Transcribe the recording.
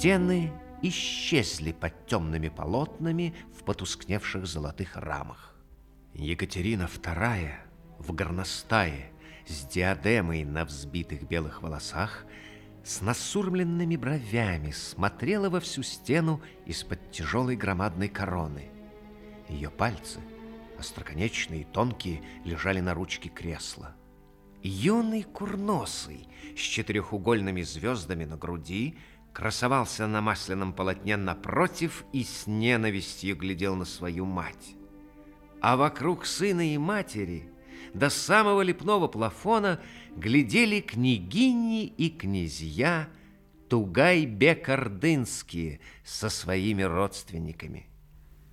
Стены исчезли под темными полотнами в потускневших золотых рамах. Екатерина II в горностае с диадемой на взбитых белых волосах с насурмленными бровями смотрела во всю стену из-под тяжелой громадной короны. Ее пальцы, остроконечные и тонкие, лежали на ручке кресла. Юный курносый с четырехугольными звездами на груди красовался на масляном полотне напротив и с ненавистью глядел на свою мать. А вокруг сына и матери до самого лепного плафона глядели княгини и князья Тугай-бек-ордынские со своими родственниками.